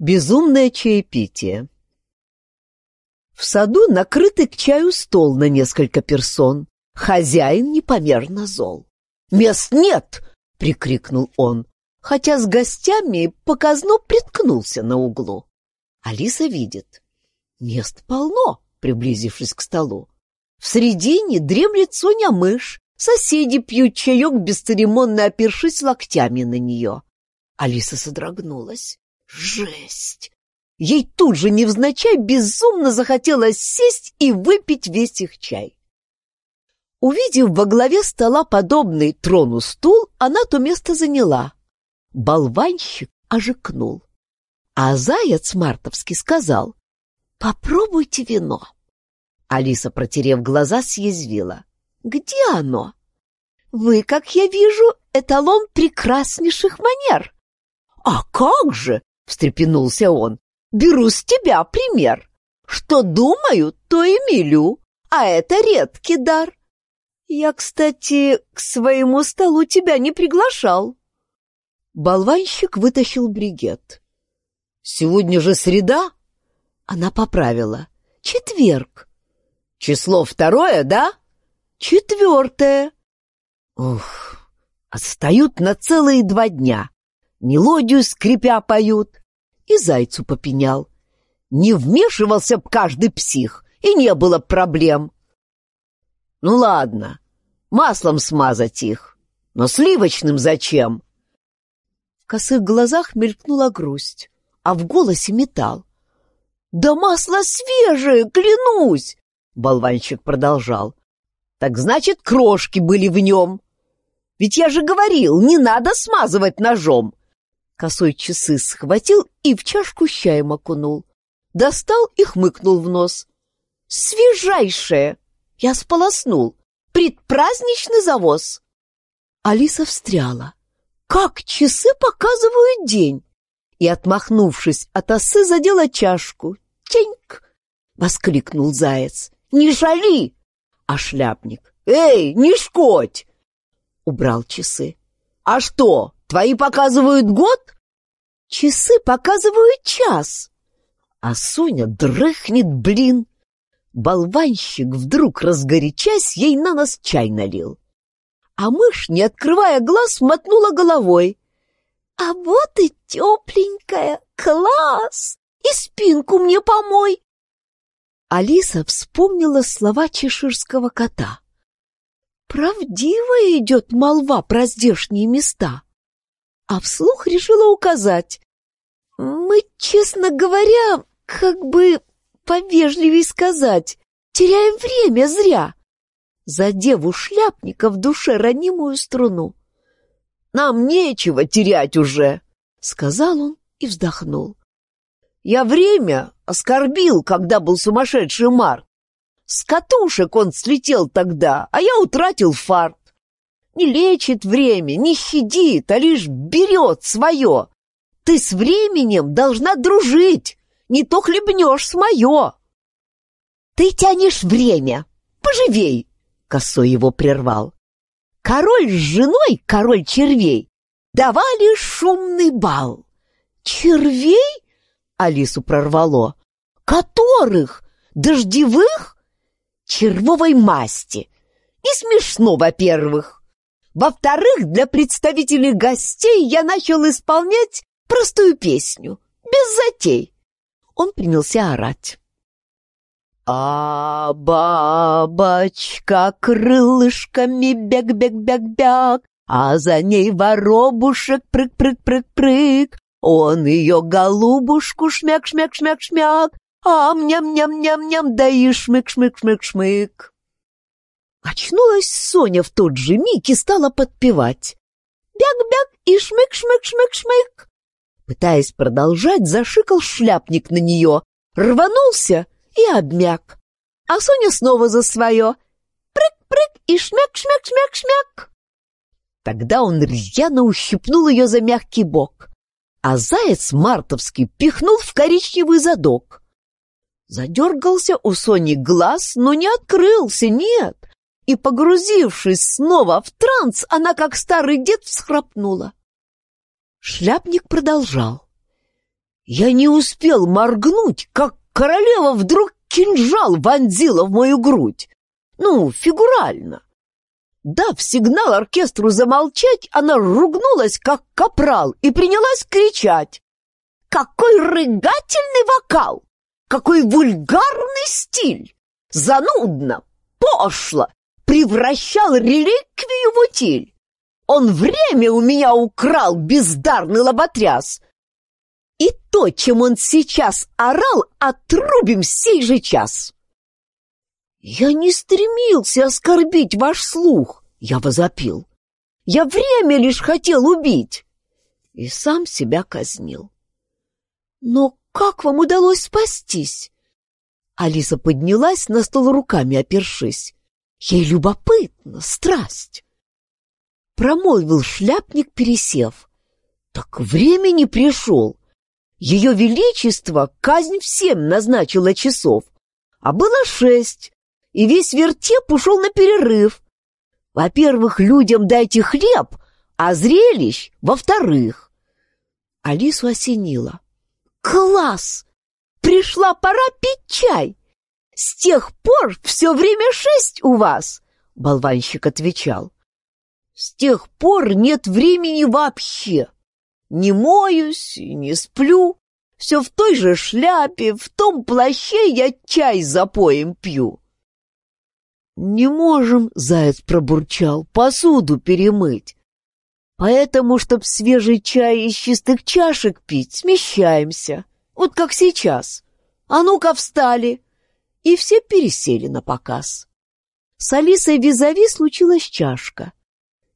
Безумное чаепитие. В саду накрытый к чаю стол на несколько персон. Хозяин непомерно зол. «Мест нет!» — прикрикнул он, хотя с гостями показно приткнулся на углу. Алиса видит. Мест полно, приблизившись к столу. В середине дремлет Соня-мышь, соседи пьют чаек, бесцеремонно опершись локтями на нее. Алиса содрогнулась. Жесть! Ей тут же невзначай безумно захотелось сесть и выпить весь их чай. Увидев во главе стола подобный трону стул, она то место заняла. Болванщик ожикнул. А заяц мартовский сказал, «Попробуйте вино». Алиса, протерев глаза, съязвила. «Где оно?» «Вы, как я вижу, эталон прекраснейших манер». «А как же!» — встрепенулся он. «Беру с тебя пример. Что думаю, то и милю, а это редкий дар. Я, кстати, к своему столу тебя не приглашал». Болванщик вытащил бригет. «Сегодня же среда?» Она поправила. «Четверг». «Число второе, да?» «Четвертое». Ух, отстают на целые два дня мелодию скрипя поют. И зайцу попенял. Не вмешивался б каждый псих, и не было проблем. Ну ладно, маслом смазать их, но сливочным зачем? В косых глазах мелькнула грусть, а в голосе металл. «Да масло свежее, клянусь!» — болванщик продолжал. «Так значит, крошки были в нем. Ведь я же говорил, не надо смазывать ножом. Косой часы схватил и в чашку с чаем окунул. Достал и хмыкнул в нос. «Свежайшее!» Я сполоснул. «Предпраздничный завоз!» Алиса встряла. «Как часы показывают день!» И, отмахнувшись от осы, задела чашку. «Теньк!» — воскликнул заяц. «Не жали!» А шляпник. «Эй, не шкодь!» Убрал часы. «А что, Твои показывают год? Часы показывают час. А Соня дрыхнет, блин. Болванщик вдруг разгорячась ей на нос чай налил. А мышь, не открывая глаз, мотнула головой. «А вот и тепленькая! Класс! И спинку мне помой!» Алиса вспомнила слова чеширского кота. «Правдиво идет молва про здешние места а вслух решила указать. «Мы, честно говоря, как бы повежливее сказать, теряем время зря, задев у шляпника в душе ранимую струну. «Нам нечего терять уже», — сказал он и вздохнул. «Я время оскорбил, когда был сумасшедший Март. С катушек он слетел тогда, а я утратил фарт не лечит время, не щадит, а лишь берет свое. Ты с временем должна дружить, не то хлебнешь с мое. Ты тянешь время, поживей, косой его прервал. Король с женой, король червей, давали шумный бал. Червей? Алису прорвало. Которых? Дождевых? Червовой масти. И смешно, во-первых. Во-вторых, для представителей гостей я начал исполнять простую песню, без затей. Он принялся орать. А бабочка крылышками бег-бег-бег-бег, а за ней воробушек прыг-прыг-прыг-прыг. Он ее голубушку шмяк-шмяк-шмяк-шмяк, ам-ням-ням-ням-ням, да и шмык-шмык-шмык-шмык. Очнулась Соня в тот же миг и стала подпевать. «Бяк-бяк и шмык-шмык-шмык-шмык!» Пытаясь продолжать, зашикал шляпник на нее, рванулся и обмяк. А Соня снова за свое. Прыг-прыг и шмяк-шмяк-шмяк-шмяк. Тогда он рьяно ущипнул ее за мягкий бок, а заяц мартовский пихнул в коричневый задок. Задергался у Сони глаз, но не открылся, нет и, погрузившись снова в транс, она, как старый дед, всхрапнула. Шляпник продолжал. Я не успел моргнуть, как королева вдруг кинжал вонзила в мою грудь. Ну, фигурально. Дав сигнал оркестру замолчать, она ругнулась, как капрал, и принялась кричать. «Какой рыгательный вокал! Какой вульгарный стиль! Занудно, пошло, превращал реликвию в утиль! Он время у меня украл, бездарный лоботряс! И то, чем он сейчас орал, отрубим сей же час!» «Я не стремился оскорбить ваш слух!» Я возопил. «Я время лишь хотел убить!» И сам себя казнил. «Но как вам удалось спастись?» Алиса поднялась на стол руками, опершись. Ей любопытно, страсть. Промолвил шляпник, пересев. Так времени пришел. Ее Величество казнь всем назначило часов, а было шесть, и весь вертеп ушел на перерыв. Во-первых, людям дайте хлеб, а зрелищ — во-вторых. Алису осенило. «Класс! Пришла пора пить чай! С тех пор все время шесть у вас!» — болванщик отвечал. «С тех пор нет времени вообще. Не моюсь и не сплю. Все в той же шляпе, в том плаще я чай за поем пью. «Не можем», — заяц пробурчал, — «посуду перемыть. Поэтому, чтоб свежий чай из чистых чашек пить, смещаемся, вот как сейчас. А ну-ка встали!» И все пересели на показ. С Алисой визави случилась чашка.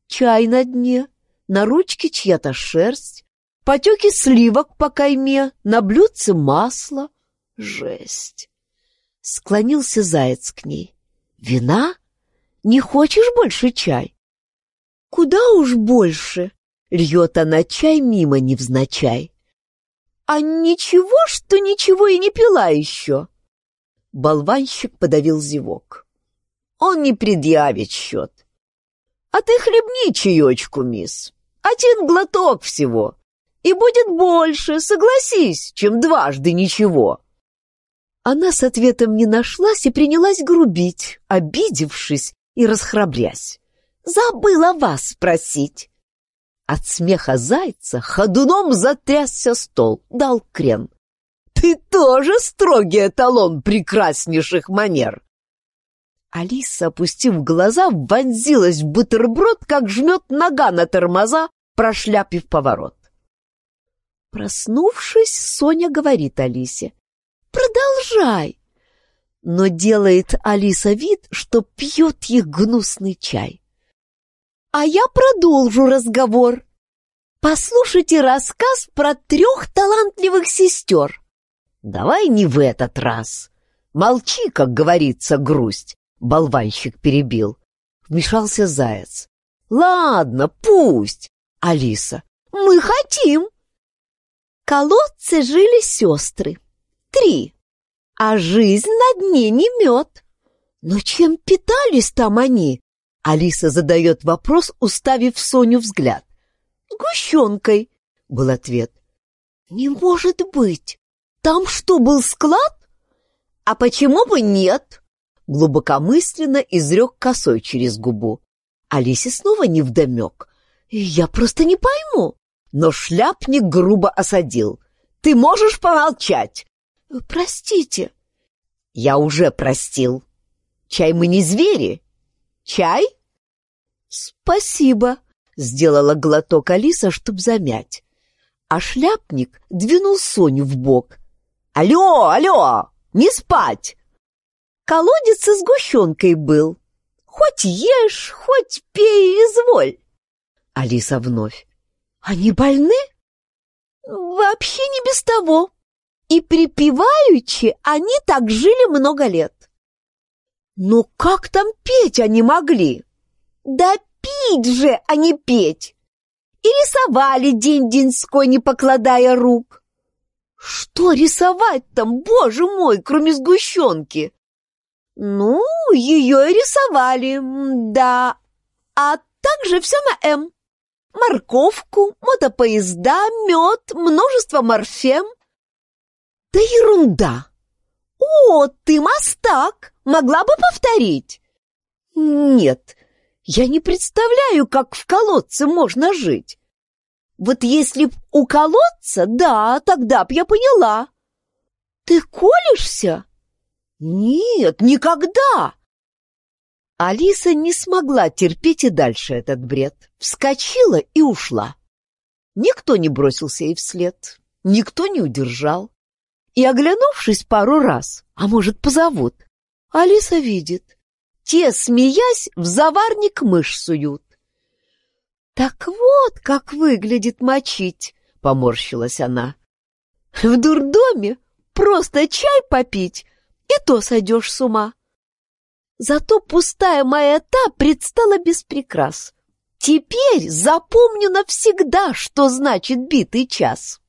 Чай на дне, на ручке чья-то шерсть, потеки сливок по кайме, на блюдце масло. Жесть! Склонился заяц к ней. Вина? Не хочешь больше чай? Куда уж больше? Льет она чай мимо невзначай. А ничего, что ничего и не пила еще? Болванщик подавил зевок. Он не предъявит счет. А ты хлебни чаечку, мисс. Один глоток всего. И будет больше, согласись, чем дважды ничего. Она с ответом не нашлась и принялась грубить, обидевшись и расхрабрясь. «Забыла вас спросить!» От смеха зайца ходуном затрясся стол, дал крен. «Ты тоже строгий эталон прекраснейших манер!» Алиса, опустив глаза, вонзилась в бутерброд, как жмет нога на тормоза, прошляпив поворот. Проснувшись, Соня говорит Алисе. Продолжай!» Но делает Алиса вид, что пьет их гнусный чай. «А я продолжу разговор. Послушайте рассказ про трех талантливых сестер». «Давай не в этот раз. Молчи, как говорится, грусть», — болванщик перебил. Вмешался заяц. «Ладно, пусть, Алиса, мы хотим». колодце жили сестры три, а жизнь на дне не мед. Но чем питались там они? Алиса задает вопрос, уставив Соню взгляд. «Сгущенкой», — был ответ. «Не может быть! Там что, был склад?» «А почему бы нет?» Глубокомысленно изрек косой через губу. Алисе снова невдомек. «Я просто не пойму». Но шляпник грубо осадил. «Ты можешь помолчать? «Простите». «Я уже простил. Чай мы не звери. Чай?» «Спасибо», — сделала глоток Алиса, чтоб замять. А шляпник двинул Соню в бок. «Алло, алло, не спать!» Колодец с сгущенкой был. Хоть ешь, хоть пей, изволь. Алиса вновь. Они больны? Вообще не без того. И припеваючи, они так жили много лет. Но как там петь они могли? Да пить же, а не петь! И рисовали день-деньской, не покладая рук. Что рисовать там, боже мой, кроме сгущенки? Ну, ее и рисовали, да. А также все на «М». Морковку, мотопоезда, мед, множество морфем. Да ерунда! О, ты мастак! Могла бы повторить? Нет, я не представляю, как в колодце можно жить. Вот если б у колодца, да, тогда б я поняла. Ты колешься? Нет, никогда. Алиса не смогла терпеть и дальше этот бред. Вскочила и ушла. Никто не бросился ей вслед, никто не удержал. И, оглянувшись пару раз, а может, позовут, Алиса видит, те, смеясь, в заварник мышь суют. «Так вот, как выглядит мочить!» — поморщилась она. «В дурдоме просто чай попить, и то сойдешь с ума. Зато пустая моя та предстала без прикрас. Теперь запомню навсегда, что значит битый час.